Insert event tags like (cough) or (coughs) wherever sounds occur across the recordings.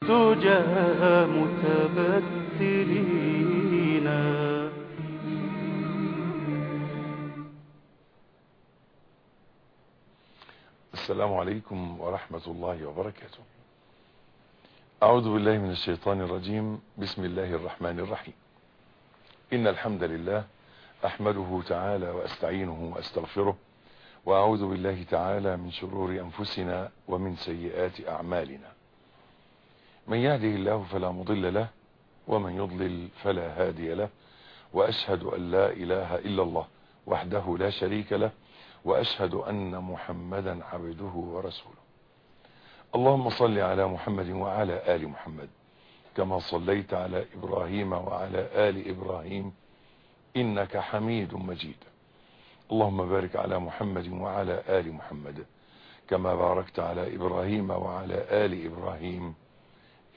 تجاه متبتلين. السلام عليكم ورحمة الله وبركاته. أعوذ بالله من الشيطان الرجيم. بسم الله الرحمن الرحيم. إن الحمد لله أحمده تعالى وأستعينه وأستغفره وأعوذ بالله تعالى من شرور أنفسنا ومن سيئات أعمالنا. من يهده الله فلا مضل له ومن يضلل فلا هادي له وأشهد أن لا إله إلا الله وحده لا شريك له وأشهد أن محمدا عبده ورسوله. اللهم صل على محمد وعلى آل محمد كما صليت على إبراهيم وعلى آل إبراهيم إنك حميد مجيد. اللهم بارك على محمد وعلى آل محمد كما باركت على إبراهيم وعلى آل إبراهيم.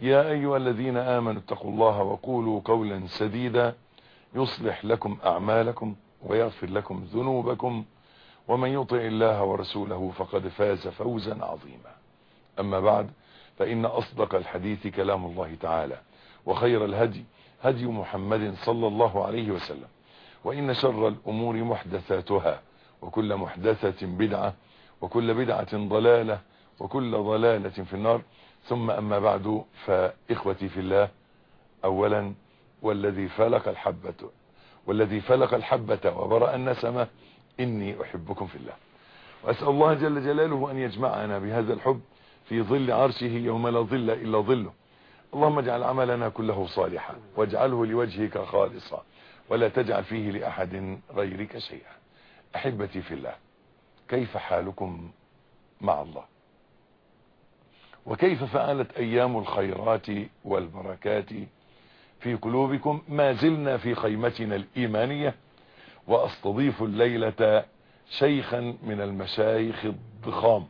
يا أيها الذين آمنوا اتقوا الله وقولوا قولا سديدا يصلح لكم أعمالكم ويغفر لكم ذنوبكم ومن يطع الله ورسوله فقد فاز فوزا عظيما. أما بعد فإن أصدق الحديث كلام الله تعالى وخير الهدي هدي محمد صلى الله عليه وسلم وإن شر الأمور محدثاتها وكل محدثة بدعة وكل بدعة ضلالة وكل ضلالة في النار. ثم أما بعد فإخوتي في الله أولا والذي فلق الحبة والذي فلق الحبة وبرأ النسمة إني أحبكم في الله. وأسأل الله جل جلاله أن يجمعنا بهذا الحب في ظل عرشه يوم لا ظل إلا ظله. اللهم اجعل عملنا كله صالحا واجعله لوجهك خالصا ولا تجعل فيه لأحد غيرك شيئا. أحبتي في الله كيف حالكم مع الله؟ وكيف فعلت أيام الخيرات والبركات في قلوبكم ما زلنا في خيمتنا الإيمانية وأستضيف الليلة شيخا من المشايخ الضخام.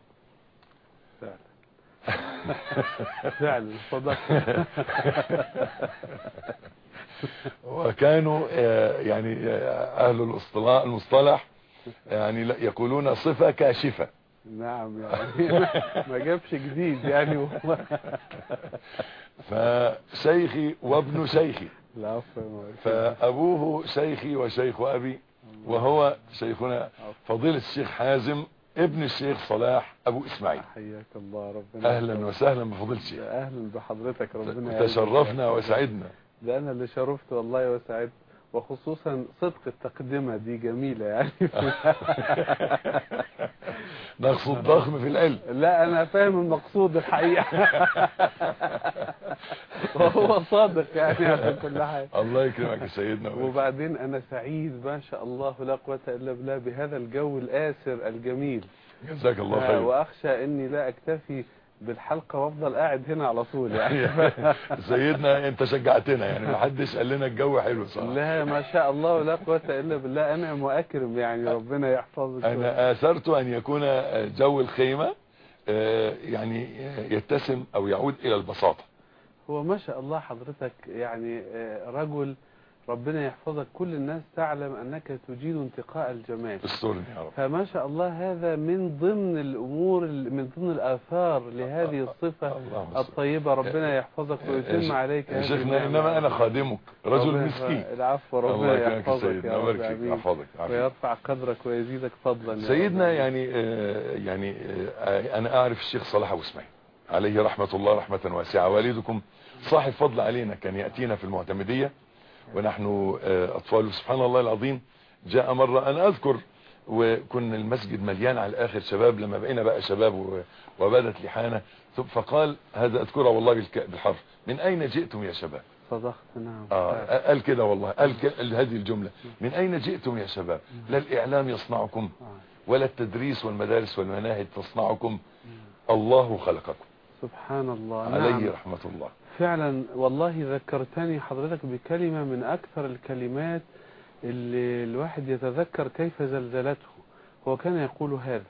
فعلا. (laughs) صدق وكانوا يعني أهل الاصطلاح المصطلح يعني يقولون صفة كاشفة. نعم يعني. (laughs) ما جابش جديد يعني. والله (laughs) فشيخي وابن شيخي. فأبوه شيخي وشيخ أبي وهو شيخنا فضيلة الشيخ حازم ابن الشيخ صلاح أبو إسماعيل. حياك الله ربنا أهلا وسهلا بفضيلة الشيخ. أهلا بحضرتك ربنا. تشرفنا وسعدنا. ده أنا اللي شرفت والله وسعدت. وخصوصا صدق التقدمة دي جميلة يعني. (laughs) نقص الضخم في العلم. لا أنا فاهم المقصود الحقيقة. (laughs) وهو صادق يعني على كل حاجة الله يكرمك يا سيدنا وبعدين أنا سعيد ما شاء الله لا قوة إلا بالله بهذا الجو الآسر الجميل. جزاك الله آه، خير. وأخشى إني لا أكتفي بالحلقة وأفضل قاعد هنا على طول يعني. (laughs) سيدنا أنت شجعتنا يعني ما حدش قال لنا الجو حلو صح. لا ما شاء الله لا قوة إلا بالله. انعم واكرم يعني ربنا يحفظك. أنا آثرت أن يكون جو الخيمة آه، يعني يتسم أو يعود إلى البساطة. هو ما شاء الله حضرتك يعني آه، رجل ربنا يحفظك. كل الناس تعلم أنك تجيد انتقاء الجمال. استرني يا رب. فما شاء الله هذا من ضمن الأمور من ضمن الآثار لهذه الصفة. الطيبة. ربنا يحفظك ويتم عليك يا شيخنا النعمة. إنما أنا خادمك. رجل مسكين. العفو ربنا يحفظك يا رب يحفظك. ويرفع قدرك ويزيدك فضلا يا سيدنا. يعني آه، يعني آه، أنا أعرف الشيخ صلاح أبو إسماعيل. عليه رحمة الله رحمة واسعة. والدكم صاحب فضل علينا كان يأتينا في المعتمدية. ونحن آه، أطفال. سبحان الله العظيم جاء مرة أنا أذكر وكنا المسجد مليان على الآخر شباب لما بقينا بقى شباب وبدت لحانة. ثم فقال هذا أذكره والله بالحرف. من أين جئتم يا شباب؟ صدقت نعم. آه قال كده والله قال هذه الجملة. من أين جئتم يا شباب؟ لا الإعلام يصنعكم ولا التدريس والمدارس والمناهج تصنعكم. الله خلقكم. سبحان الله. عليه نعم. رحمة الله. فعلا والله ذكرتني حضرتك بكلمة من أكثر الكلمات اللي الواحد يتذكر كيف زلزلته. هو كان يقول هذا.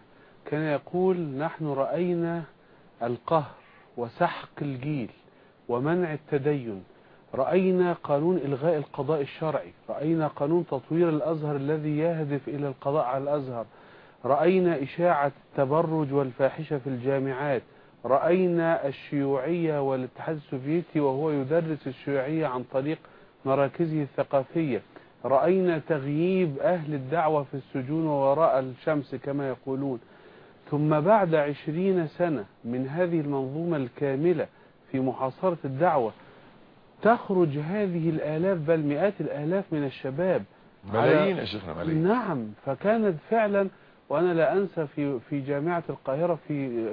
كان يقول نحن رأينا القهر وسحق الجيل ومنع التدين. رأينا قانون إلغاء القضاء الشرعي. رأينا قانون تطوير الأزهر الذي يهدف إلى القضاء على الأزهر. رأينا إشاعة التبرج والفاحشة في الجامعات. رأينا الشيوعية والاتحاد السوفيتي وهو يدرس الشيوعية عن طريق مراكزه الثقافية. رأينا تغييب أهل الدعوة في السجون ووراء الشمس كما يقولون. ثم بعد عشرين سنة من هذه المنظومة الكاملة في محاصرة الدعوة تخرج هذه الآلاف بل مئات الآلاف من الشباب ملايين يا شيخنا ملايين. نعم فكانت فعلا وأنا لا أنسى في في جامعة القاهرة في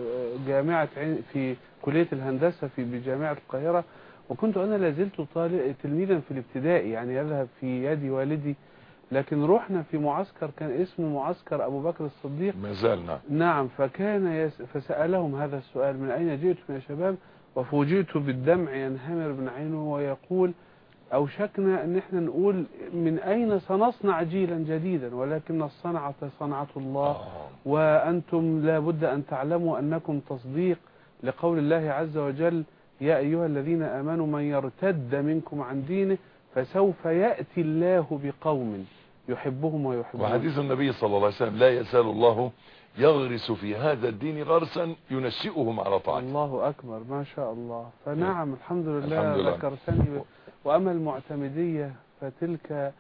جامعة عين- في كلية الهندسة في بجامعة القاهرة وكنت أنا لازلت طالب تلميذا في الابتدائي يعني يذهب في يد والدي لكن رحنا في معسكر كان اسمه معسكر أبو بكر الصديق. ما زال نعم. نعم فكان يس فسألهم هذا السؤال من أين جئتم يا شباب؟ وفوجئت بالدمع ينهمر من عينه ويقول أوشكنا أن إحنا نقول من أين سنصنع جيلا جديدا ولكن الصنعة صنعة الله آه. وأنتم لا بد أن تعلموا أنكم تصديق لقول الله عز وجل يا أيها الذين آمنوا من يرتد منكم عن دينه فسوف يأتي الله بقوم يحبهم ويحبون وحديث النبي صلى الله عليه وسلم لا يزال الله يغرس في هذا الدين غرسا ينشئهم على طاعته الله أكبر ما شاء الله فنعم الحمد لله, الحمد لله. ذكرتني. وأما المعتمدية فتلك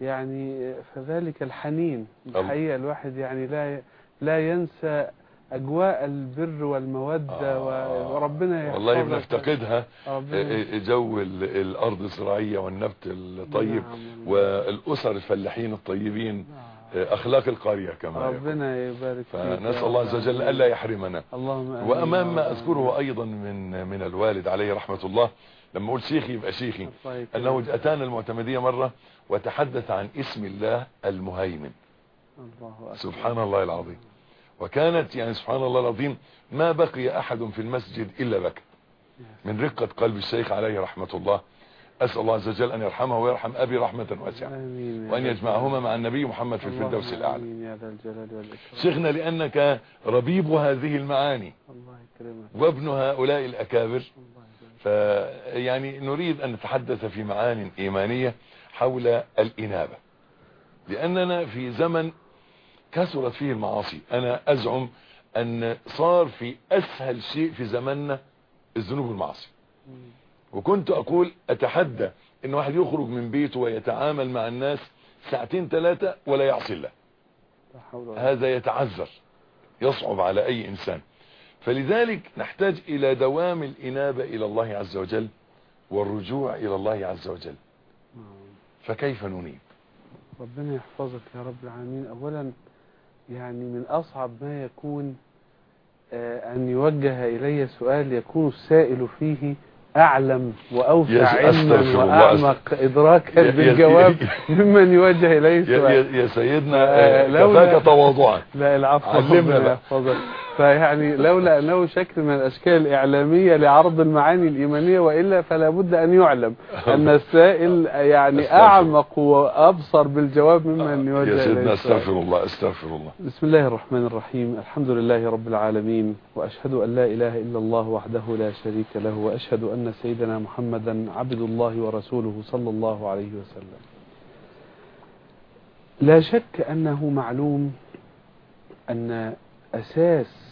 يعني فذلك الحنين الحقيقة الواحد يعني لا لا ينسى أجواء البر والمودة آه. وربنا يحفظك والله بنفتقدها ربنا جو ال- الأرض الزراعية والنبت الطيب نعم. والأسر الفلاحين الطيبين نعم. أخلاق القرية كما. ربنا يبارك فيك فنسأل الله عز وجل. ألا يحرمنا اللهم وأمام ما أذكره أيضا من من الوالد عليه رحمة الله لما أقول شيخي يبقى شيخي العالمين. أنه أتانا المعتمدية مرة وتحدث عن اسم الله المهيمن. الله أكبر. سبحان الله العظيم. وكانت يعني سبحان الله العظيم ما بقي أحد في المسجد إلا بكى. من رقة قلب الشيخ عليه رحمة الله. أسأل الله عز وجل أن يرحمه ويرحم أبي رحمة واسعة. وأن. يجمعهما مع النبي محمد في الفردوس الأعلى. آمين يا ذا الجلال والإكرام. شيخنا لأنك ربيب هذه المعاني. الله يكرمك. وابن هؤلاء الأكابر. فيعني نريد أن نتحدث في معان إيمانية حول الإنابة. لأننا في زمن كثرت فيه المعاصي. أنا أزعم أن صار في أسهل شيء في زماننا الذنوب والمعاصي. وكنت أقول أتحدى أن واحد يخرج من بيته ويتعامل مع الناس ساعتين ثلاثة ولا يعصي الله. هذا يتعذر يصعب على أي إنسان. فلذلك نحتاج إلى دوام الإنابة إلى الله عز وجل والرجوع إلى الله عز وجل. فكيف ننيب ربنا يحفظك يا رب العالمين أولا يعني من أصعب ما يكون آه، أن يوجه إلي سؤال يكون السائل فيه أعلم وأوسع علما. وأعمق إدراكا بالجواب ممن يوجه إليه سؤال يا, سيدنا آه، آه، كفاك تواضعا لا العفو علمنا. يحفظك فيعني لولا أنه شكل من الأشكال الإعلامية لعرض المعاني الإيمانية وإلا فلا بد أن يعلم أن (laughs) السائل يعني. أعمق وأبصر بالجواب ممن يوجه يا سيدنا. أستغفر الله أستغفر الله بسم الله الرحمن الرحيم الحمد لله رب العالمين وأشهد أن لا إله إلا الله وحده لا شريك له وأشهد أن سيدنا محمدا عبد الله ورسوله صلى الله عليه وسلم لا شك أنه معلوم أن أساس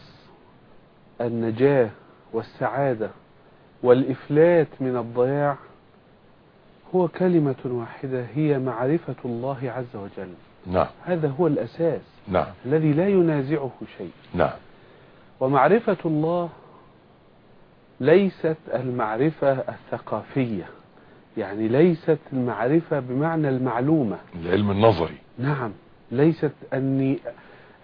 النجاة والسعادة والإفلات من الضياع هو كلمة واحدة هي معرفة الله عز وجل. نعم. هذا هو الأساس نعم. الذي لا ينازعه شيء. نعم. ومعرفة الله ليست المعرفة الثقافية يعني ليست المعرفة بمعنى المعلومة. العلم النظري. نعم. ليست أني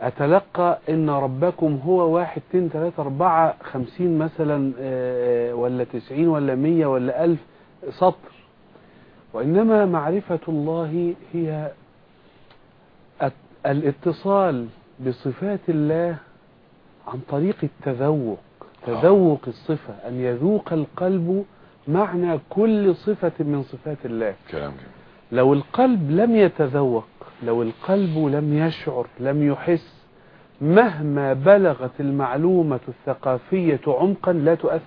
أتلقى إن ربكم هو واحد اتنين تلاتة أربعة خمسين مثلا آه، ولا تسعين ولا مية ولا ألف سطر. وإنما معرفة الله هي الاتصال بصفات الله عن طريق التذوق. تذوق الصفة أن يذوق القلب معنى كل صفة من صفات الله. كلام جميل. لو القلب لم يتذوق لو القلب لم يشعر لم يحس مهما بلغت المعلومة الثقافية عمقا لا تؤثر.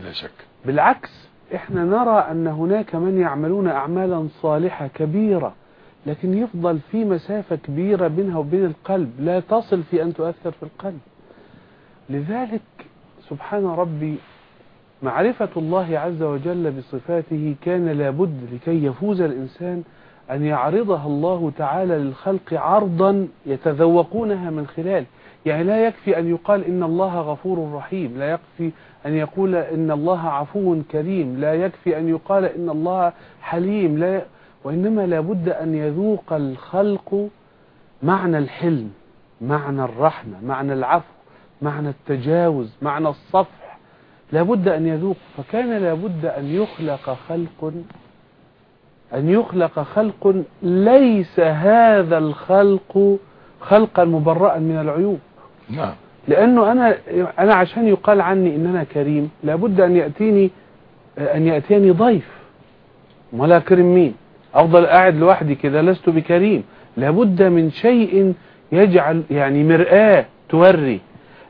لا شك. بالعكس إحنا نرى أن هناك من يعملون اعمالا صالحة كبيرة لكن يفضل في مسافة كبيرة بينها وبين القلب لا تصل في أن تؤثر في القلب. لذلك سبحان ربي معرفة الله عز وجل بصفاته كان لابد لكي يفوز الإنسان أن يعرضها الله تعالى للخلق عرضا يتذوقونها من خلال. يعني لا يكفي أن يقال إن الله غفور رحيم لا يكفي أن يقول إن الله عفو كريم لا يكفي أن يقال إن الله حليم لا وإنما لابد أن يذوق الخلق معنى الحلم معنى الرحمة معنى العفو معنى التجاوز معنى الصفح. لابد أن يذوق. فكان لابد أن يخلق خلق أن يخلق خلق ليس هذا الخلق خلقا مبرأ من العيوب. نعم. لأنه أنا أنا عشان يقال عني إن أنا كريم لابد أن يأتيني أن يأتيني ضيف. ولا كريم مين؟ أفضل قاعد لوحدي كده لست بكريم. لابد من شيء يجعل يعني مرآة توري.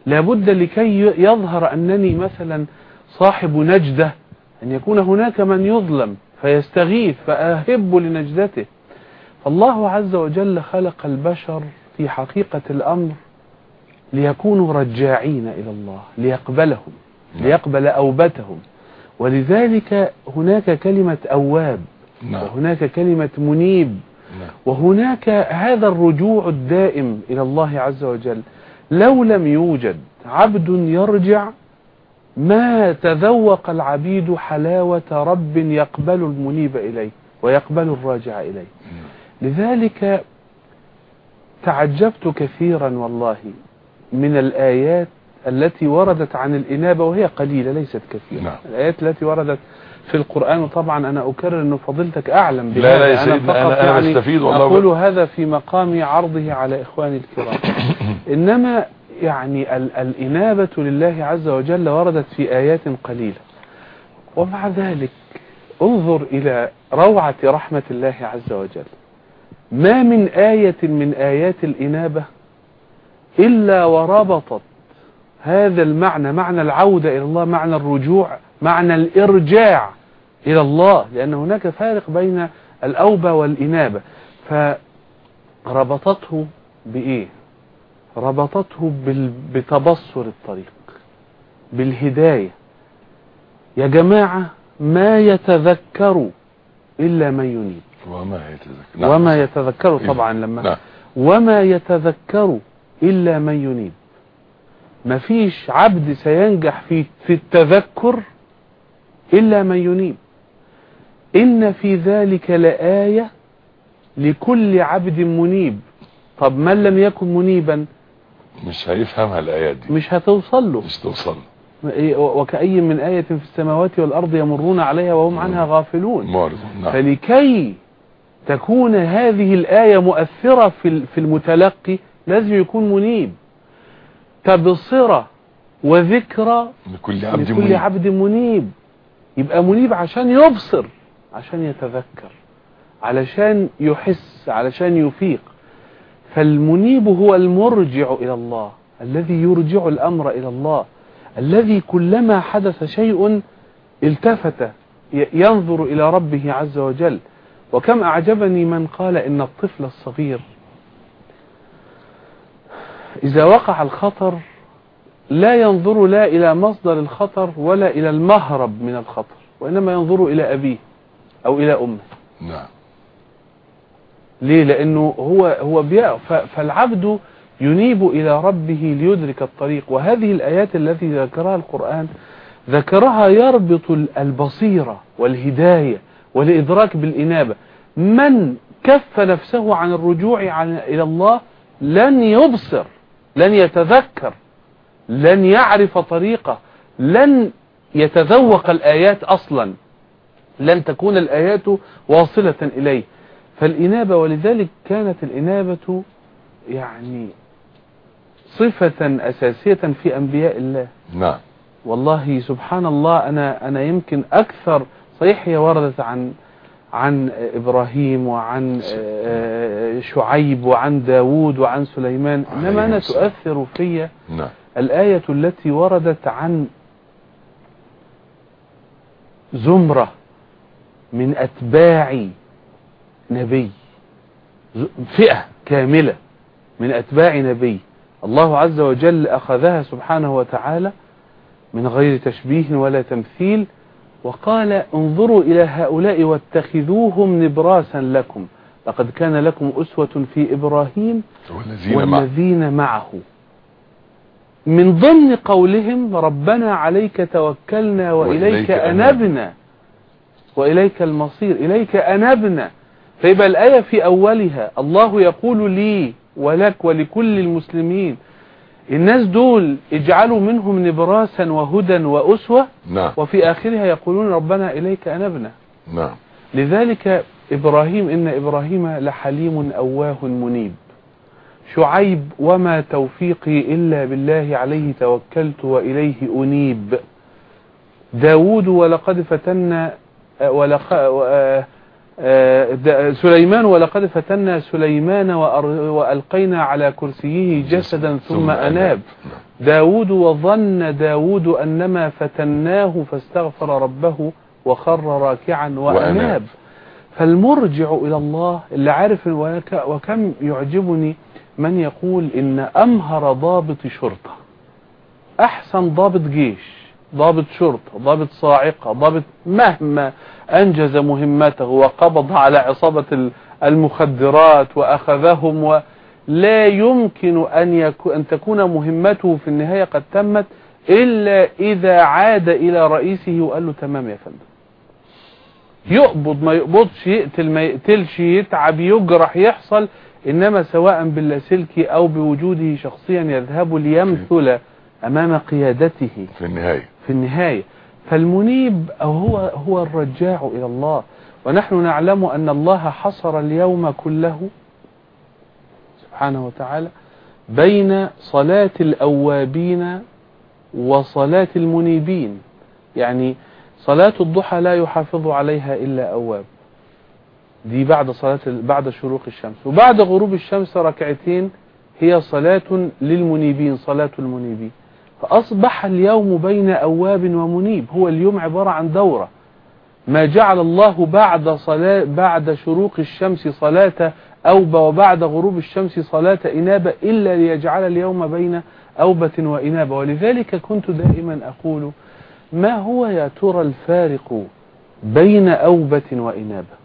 لابد لكي يظهر أنني مثلا صاحب نجدة أن يكون هناك من يظلم. فيستغيث فأهب لنجدته. فالله عز وجل خلق البشر في حقيقة الأمر ليكونوا رجاعين إلى الله ليقبلهم نعم. ليقبل أوبتهم. ولذلك هناك كلمة أواب نعم. وهناك كلمة منيب نعم. وهناك هذا الرجوع الدائم إلى الله عز وجل. لو لم يوجد عبد يرجع ما تذوق العبيد حلاوة رب يقبل المنيب إليه ويقبل الراجع إليه لذلك تعجبت كثيرا والله من الآيات التي وردت عن الإنابة وهي قليلة ليست كثيرة نعم. الآيات التي وردت في القرآن وطبعا أنا أكرر أن فضيلتك أعلم لا لا يا. سيدنا، فقط أنا- أنا يعني أقول هذا في مقام عرضه على إخواني الكرام (coughs) إنما يعني ال الإنابة لله عز وجل وردت في آيات قليلة. ومع ذلك انظر إلى روعة رحمة الله عز وجل. ما من آية من آيات الإنابة إلا وربطت هذا المعنى معنى العودة إلى الله معنى الرجوع معنى الإرجاع إلى الله لأن هناك فارق بين الأوبة والإنابة. فربطته بإيه؟ ربطته بتبصر الطريق بالهداية. يا جماعة ما يتذكر إلا من ينيب. وما يتذكر. نعم. وما يتذكر طبعا لما نعم وما يتذكر إلا من ينيب. مفيش عبد سينجح في في التذكر إلا من ينيب. إن في ذلك لآية لكل عبد منيب. طب من لم يكن منيبا؟ مش هيفهمها الآيات دي. مش هتوصل له. مش توصل إيه، وكأي من آية في السماوات والأرض يمرون عليها وهم عنها غافلون. نعم. فلكي تكون هذه الآية مؤثرة في المتلقي لازم يكون منيب. تبصرة وذكرى لكل عبد لكل منيب. عبد منيب. يبقى منيب عشان يبصر عشان يتذكر علشان يحس علشان يفيق. فالمنيب هو المرجع إلى الله الذي يرجع الأمر إلى الله الذي كلما حدث شيء التفت ينظر إلى ربه عز وجل. وكم أعجبني من قال إن الطفل الصغير. إذا وقع الخطر لا ينظر لا إلى مصدر الخطر ولا إلى المهرب من الخطر وإنما ينظر إلى أبيه أو إلى أمه. نعم. ليه؟ لأنه هو هو فالعبد ينيب إلى ربه ليدرك الطريق. وهذه الآيات التي ذكرها القرآن ذكرها يربط ال- البصيرة والهداية والإدراك بالإنابة. من كف نفسه عن الرجوع عن إلى الله لن يبصر لن يتذكر لن يعرف طريقه لن يتذوق الآيات أصلا. لن تكون الآيات واصلة إليه. فالإنابة ولذلك كانت الإنابة يعني صفة أساسية في أنبياء الله. نعم. والله سبحان الله أنا أنا يمكن أكثر صحيح هي وردت عن عن إبراهيم وعن آه، شعيب وعن داود وعن سليمان إنما أنا. تؤثر في نعم. الآية التي وردت عن زمرة من أتباع نبي. فئة كاملة من أتباع نبي. الله عز وجل أخذها سبحانه وتعالى من غير تشبيه ولا تمثيل وقال انظروا إلى هؤلاء واتخذوهم نبراسا لكم. لقد كان لكم أسوة في إبراهيم والذين معه والذين معه. من ضمن قولهم ربنا عليك توكلنا وإليك وإليك أنبنا وإليك المصير. إليك أنبنا فيبقى الآية في أولها الله يقول لي ولك ولكل المسلمين الناس دول اجعلوا منهم نبراسا وهدى وأسوة نعم. وفي آخرها يقولون ربنا إليك أنبنا نعم. لذلك إبراهيم إن إبراهيم لحليم أواه منيب. شعيب وما توفيقي إلا بالله عليه توكلت وإليه أنيب. داود ولقد فتنا آه، آه، سليمان ولقد فتنا سليمان وألقينا على كرسيه جسدا ثم أناب نعم. داود وظن داود أنما فتناه فاستغفر ربه وخر راكعا وأناب. فالمرجع إلى الله اللي عارف وك- وكم يعجبني من يقول إن أمهر ضابط شرطة أحسن ضابط جيش ضابط شرطة ضابط صاعقة ضابط مهما أنجز مهمته وقبض على عصابة ال- المخدرات وأخذهم ولا يمكن أن, يكو أن تكون مهمته في النهاية قد تمت إلا إذا عاد إلى رئيسه وقال له تمام يا فندم. يقبض ما يقبضش يقتل ما يقتلش يتعب يجرح يحصل إنما سواء باللاسلكي أو بوجوده شخصيا يذهب ليمثل أمام قيادته. في النهاية. في النهاية. فالمنيب هو هو الرجاع إلى الله. ونحن نعلم أن الله حصر اليوم كله سبحانه وتعالى بين صلاة الأوابين وصلاة المنيبين. يعني صلاة الضحى لا يحافظ عليها إلا أواب. دي بعد صلاة بعد شروق الشمس. وبعد غروب الشمس ركعتين هي صلاة للمنيبين صلاة المنيبين. فأصبح اليوم بين أواب ومنيب. هو اليوم عبارة عن دورة. ما جعل الله بعد صلاة بعد شروق الشمس صلاة أوبة وبعد غروب الشمس صلاة إنابة إلا ليجعل اليوم بين أوبة وإنابة. ولذلك كنت دائما أقول ما هو يا ترى الفارق بين أوبة وإنابة؟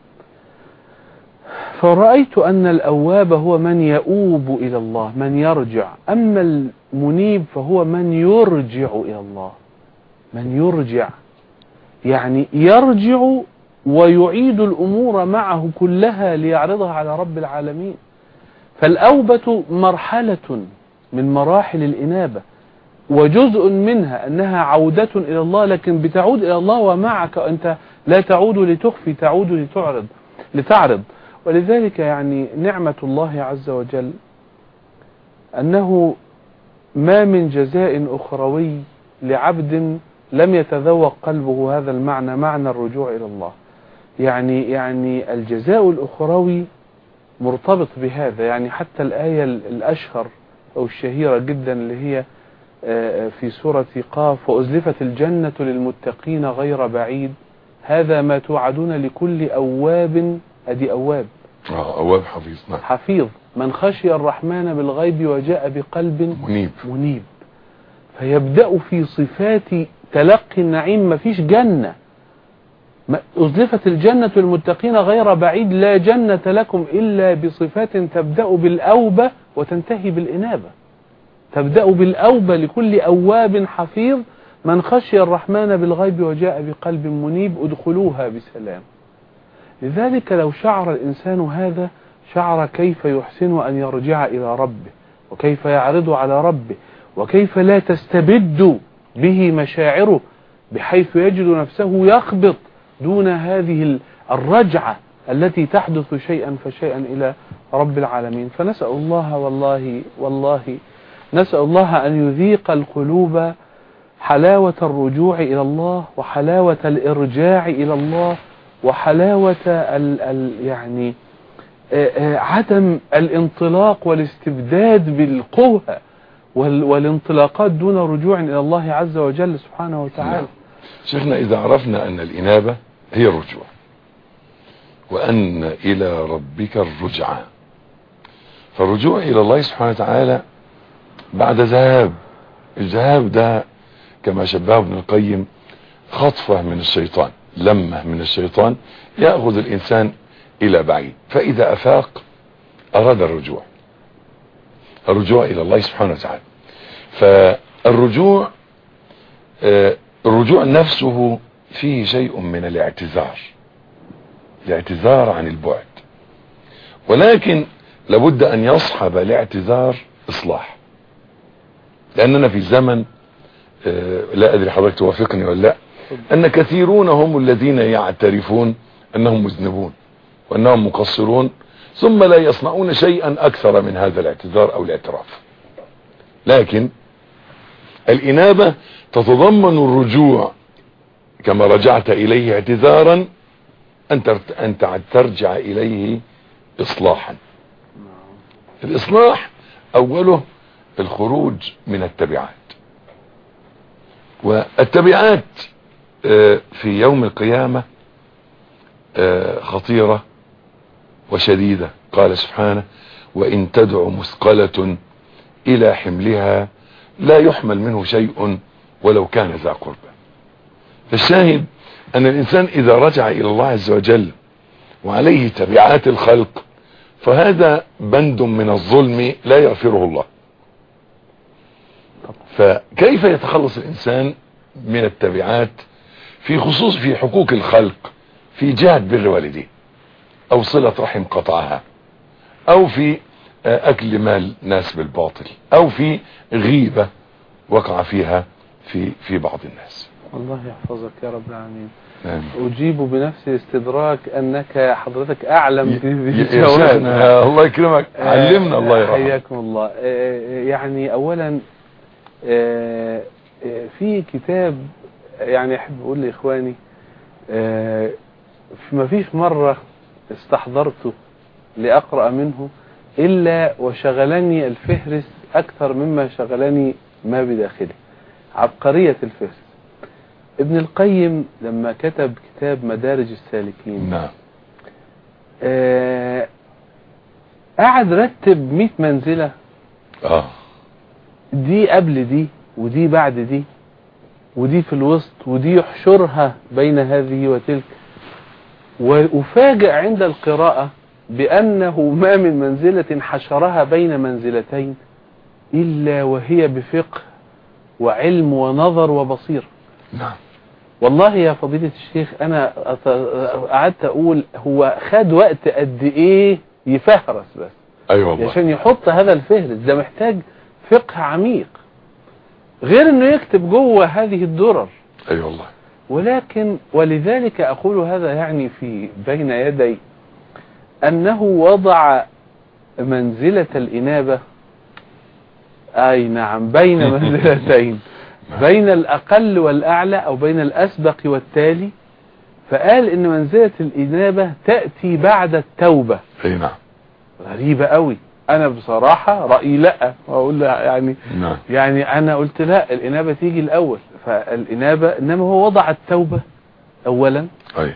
فرأيت أن الأواب هو من يؤوب إلى الله من يرجع. أما المنيب فهو من يرجع إلى الله. من يرجع. يعني يرجع ويعيد الأمور معه كلها ليعرضها على رب العالمين. فالأوبة مرحلة من مراحل الإنابة وجزء منها أنها عودة إلى الله لكن بتعود إلى الله ومعك أنت لا تعود لتخفي تعود لتعرض لتعرض. ولذلك يعني نعمة الله عز وجل أنه ما من جزاء أخروي لعبد لم يتذوق قلبه هذا المعنى معنى الرجوع إلى الله. يعني يعني الجزاء الأخروي مرتبط بهذا. يعني حتى الآية الأشهر أو الشهيرة جدا اللي هي في سورة قاف وأزلفت الجنة للمتقين غير بعيد. هذا ما توعدون لكل أواب أدي أواب. آه أواب حفيظ نعم. حفيظ من خشي الرحمن بالغيب وجاء بقلب منيب. منيب. فيبدأ في صفات تلقي النعيم مفيش جنة. أزلفت الجنة للمتقين غير بعيد لا جنة لكم إلا بصفات تبدأ بالأوبة وتنتهي بالإنابة. تبدأ بالأوبة لكل أواب حفيظ من خشي الرحمن بالغيب وجاء بقلب منيب ادخلوها بسلام. لذلك لو شعر الإنسان هذا شعر كيف يحسن أن يرجع إلى ربه وكيف يعرض على ربه وكيف لا تستبد به مشاعره بحيث يجد نفسه يخبط دون هذه ال- الرجعة التي تحدث شيئا فشيئا إلى رب العالمين. فنسأل الله والله والله نسأل الله أن يذيق القلوب حلاوة الرجوع إلى الله وحلاوة الإرجاع إلى الله وحلاوة ال ال يعني عدم الانطلاق والاستبداد بالقوة وال والانطلاقات دون رجوع إلى الله عز وجل سبحانه وتعالى. نعم. شيخنا إذا عرفنا أن الإنابة هي الرجوع وأن إلى ربك الرجعى فالرجوع إلى الله سبحانه وتعالى بعد ذهاب. الذهاب ده كما شبهه ابن القيم خطفة من الشيطان. لمة من الشيطان يأخذ الإنسان إلى بعيد. فإذا أفاق أراد الرجوع. الرجوع إلى الله سبحانه وتعالى. فالرجوع آه، الرجوع نفسه فيه شيء من الاعتذار. الاعتذار عن البعد. ولكن لابد أن يصحب الاعتذار إصلاح. لأننا في زمن آه، لا أدري حضرتك توافقني ولا لا. أن كثيرون هم الذين يعترفون أنهم مذنبون وأنهم مقصرون ثم لا يصنعون شيئا أكثر من هذا الاعتذار أو الاعتراف. لكن الإنابة تتضمن الرجوع كما رجعت إليه اعتذارا أن ترجع إليه إصلاحا. الإصلاح أوله الخروج من التبعات. والتبعات في يوم القيامة آه، خطيرة وشديدة. قال سبحانه وإن تدع مثقلة إلى حملها لا يحمل منه شيء ولو كان ذا قربى. فالشاهد أن الإنسان إذا رجع إلى الله عز وجل وعليه تبعات الخلق فهذا بند من الظلم لا يغفره الله. فكيف يتخلص الإنسان من التبعات في خصوص في حقوق الخلق في جهة بر والديه أو صلة رحم قطعها أو في آه، أكل مال ناس بالباطل أو في غيبة وقع فيها في في بعض الناس. الله يحفظك يا رب العالمين. أجيب بنفس استدراك أنك حضرتك أعلم بجوابنا الله يكرمك. آه، علمنا الله يرحمك حياكم الله. آه، يعني اولا في كتاب يعني أحب أقول لإخواني ما فيش مرة استحضرته لأقرأ منه إلا وشغلني الفهرس أكثر مما شغلني ما بداخله عبقرية الفهرس. ابن القيم لما كتب كتاب مدارج السالكين نعم. آه قعد رتب 100 منزلة آه. دي قبل دي ودي بعد دي ودي في الوسط ودي يحشرها بين هذه وتلك. وأفاجأ عند القراءة بأنه ما من منزلة حشرها بين منزلتين إلا وهي بفقه وعلم ونظر وبصير. نعم. والله يا فضيلة الشيخ أنا قعدت أقول هو خد وقت قد إيه يفهرس بس. أيوة والله. عشان يحط هذا الفهرس ده محتاج فقه عميق. غير إنه يكتب جوه هذه الدرر. أي أيوة والله. ولكن ولذلك أقول هذا يعني في بين يدي أنه وضع منزلة الإنابة. أي نعم بين (laughs) منزلتين. بين الأقل والأعلى أو بين الأسبق والتالي. فقال إن منزلة الإنابة تأتي بعد التوبة. أي نعم. غريبة قوي أنا بصراحة رأيي لأ. وأقول يعني نعم. يعني أنا قلت لأ الإنابة تيجي الأول. فالإنابة إنما هو وضع التوبة اولا. أي.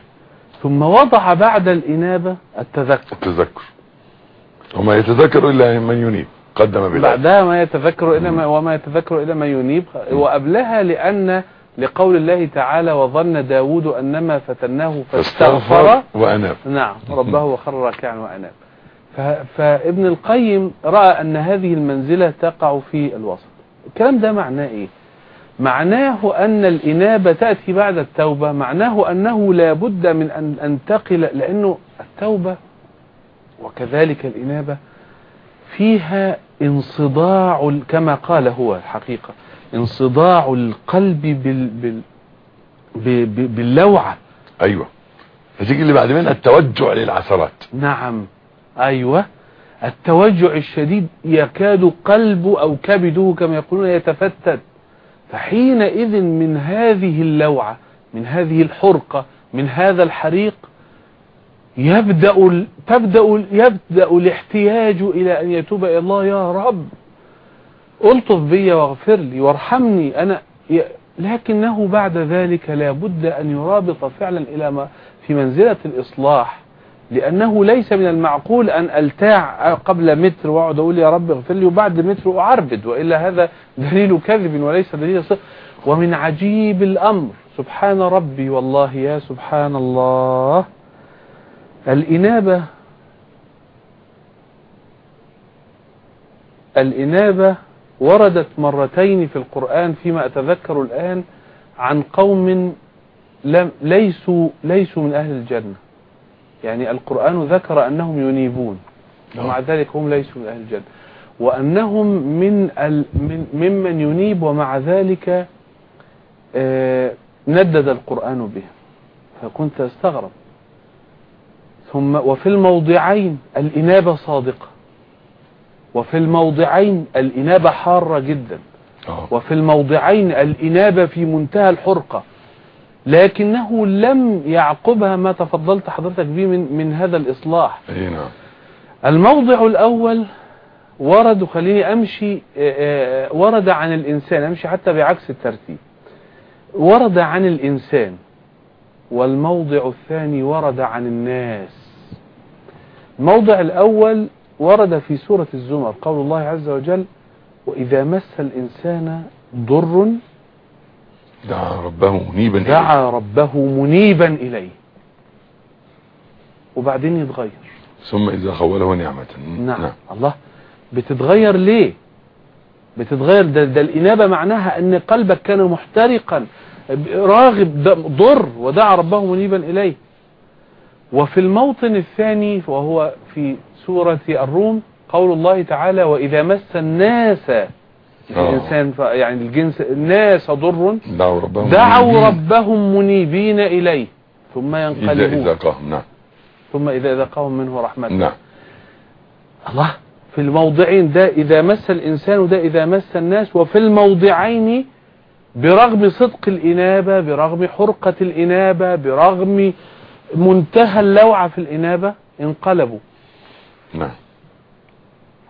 ثم وضع بعد الإنابة التذكر. التذكر. وما يتذكر إلا من ينيب. قدم بالله بعدها ما يتذكر إلا ما وما يتذكر إلا من ينيب. وقبلها لأن لقول الله تعالى وظن داود انما فتناه فاستغفر. وأناب. نعم ربه وخر راكعا وأناب. فابن القيم رأى أن هذه المنزلة تقع في الوسط. الكلام ده معناه إيه؟ معناه أن الإنابة تأتي بعد التوبة معناه أنه لا بد من أن أنتقل لأنه التوبة وكذلك الإنابة فيها انصداع كما قال هو الحقيقة انصداع القلب بال بال باللوعة. أيوة. فتيجي اللي بعد منها التوجع للعثرات. نعم. أيوة. التوجع الشديد يكاد قلبه أو كبده كما يقولون يتفتت. فحينئذ من هذه اللوعة من هذه الحرقة من هذا الحريق يبدأ تبدأ يبدأ الاحتياج إلى أن يتوب إلى الله. يا رب ألطف بي واغفر لي وارحمني. أنا لكنه بعد ذلك لابد أن يرابط فعلا إلى ما في منزلة الإصلاح. لأنه ليس من المعقول أن ألتاع قبل متر وأقعد أقول يا رب اغفر لي وبعد متر أعربد وإلا هذا دليل كذب وليس دليل صدق ومن عجيب الأمر سبحان ربي والله يا سبحان الله الإنابة الإنابة وردت مرتين في القرآن فيما أتذكر الآن عن قوم لم ليسوا ليسوا من أهل الجنة. يعني القرآن ذكر أنهم ينيبون ومع ذلك هم ليسوا من أهل الجنة وأنهم من ال من ممن ينيب ومع ذلك آه، ندد القرآن به. فكنت أستغرب. ثم وفي الموضعين الإنابة صادقة. وفي الموضعين الإنابة حارة جدا. آه. وفي الموضعين الإنابة في منتهى الحرقة. لكنه لم يعقبها ما تفضلت حضرتك به من, من هذا الإصلاح. اي نعم. الموضع الأول ورد خليني أمشي آه، آه، ورد عن الإنسان أمشي حتى بعكس الترتيب. ورد عن الإنسان والموضع الثاني ورد عن الناس. الموضع الأول ورد في سورة الزمر قول الله عز وجل وإذا مس الإنسان ضر دعا ربه منيبا إليه. دعا ربه منيبا إليه. وبعدين يتغير. ثم إذا خوله نعمة. نعم. نعم. الله. بتتغير ليه؟ بتتغير. ده, ده الإنابة معناها أن قلبك كان محترقا. راغب ضر ودعا ربه منيبا إليه. وفي الموطن الثاني وهو في سورة الروم قول الله تعالى وإذا مس الناس الإنسان ف- يعني الجنس الناس ضر. دعوا ربهم دعوا منيبين. ربهم منيبين إليه. ثم ينقلبون. إذا قام نعم. ثم إذا ذاقهم منه رحمة. نعم. الله في الموضعين ده إذا مس الإنسان وده إذا مس الناس وفي الموضعين برغم صدق الإنابة برغم حرقة الإنابة برغم منتهى اللوعة في الإنابة انقلبوا. نعم.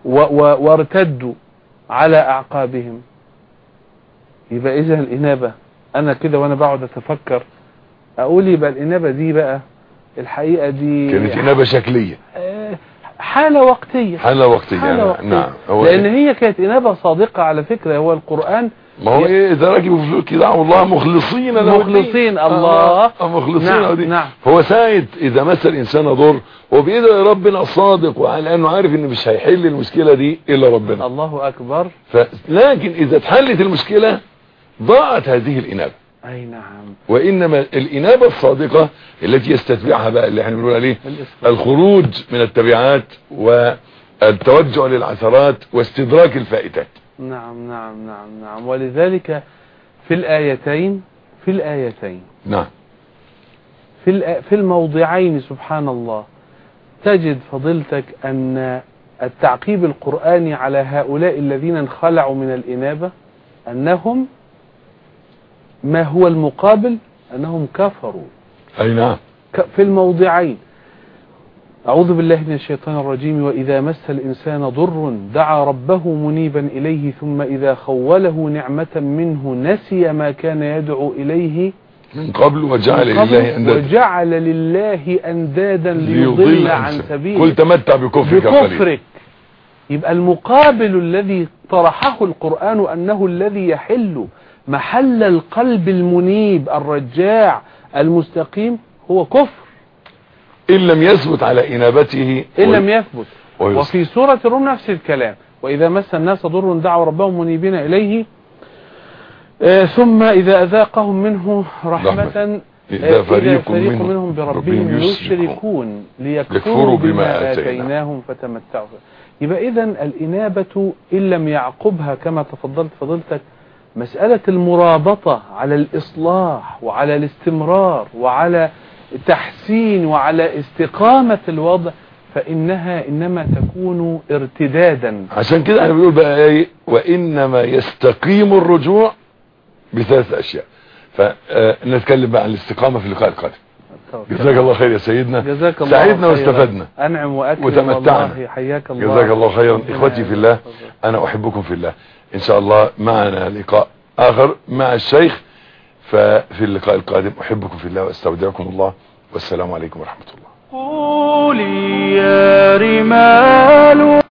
وارتدوا. على أعقابهم. يبقى إذا الإنابة أنا كده وأنا بقعد أتفكر أقول يبقى الإنابة دي بقى الحقيقة دي كانت إنابة شكلية. حالة وقتية. حالة وقتية حالة وقتية. نعم. لأن هي كانت إنابة صادقة على فكرة هو القرآن ما هو إيه إذا ركبوا في الفلك دعوا الله مخلصين له. مخلصين الله. آه، آه، مخلصين نعم، الدين. نعم. فهو ساعد إذا مس الإنسان ضر هو بيدعي ربنا الصادق وعلى أنه عارف ان مش هيحل المشكلة دي إلا ربنا الله أكبر ف... لكن إذا اتحلت المشكلة ضاعت هذه الإنابة أي نعم وإنما الإنابة الصادقة التي يستتبعها بقى اللي إحنا بنقول عليه. الخروج من التبعات والتوجع للعثرات واستدراك الفائتات نعم نعم نعم نعم. ولذلك في الآيتين في الآيتين. نعم. في في الموضعين سبحان الله تجد فضيلتك أن التعقيب القرآني على هؤلاء الذين انخلعوا من الإنابة أنهم ما هو المقابل؟ أنهم كفروا. أي نعم. في الموضعين. أعوذ بالله من الشيطان الرجيم وإذا مس الإنسان ضر دعا ربه منيبا إليه ثم إذا خوله نعمة منه نسي ما كان يدعو إليه من قبل وجعل من قبل لله أندادا. وجعل لله أندادا ليضل عن سبيله. قل تمتع بكفرك بكفرك. يبقى المقابل الذي طرحه القرآن أنه الذي يحل محل القلب المنيب الرجاع المستقيم هو كفر. إن لم يثبت على إنابته. إن لم يثبت. وفي سورة الروم نفس الكلام. وإذا مس الناس ضر دعوا ربهم منيبين إليه. آه، ثم إذا أذاقهم منه رحمة رحمة. آه، إذا فريق فريق منهم منهم بربهم يشركون يكفروا ليكفروا بما. آتيناهم فتمتعوا يبقى إذا الإنابة إن لم يعقبها كما تفضلت فضلتك مسألة المرابطة على الإصلاح وعلى الاستمرار وعلى تحسين وعلى استقامة الوضع فإنها إنما تكون ارتدادا. عشان كده إحنا بنقول بقى إيه وإنما يستقيم الرجوع بثلاث أشياء. فنتكلم بقى عن الاستقامة في اللقاء القادم. جزاك الله خير يا سيدنا. جزاك الله خيرا. واستفدنا. أنعم وأكرم وتمتعنا. حياك الله. جزاك الله خيرا. إخوتي في الله. أنا أحبكم في الله. إن شاء الله معنا لقاء آخر مع الشيخ ففي اللقاء القادم أحبكم في الله وأستودعكم الله والسلام عليكم ورحمة الله. قولي يا رمال.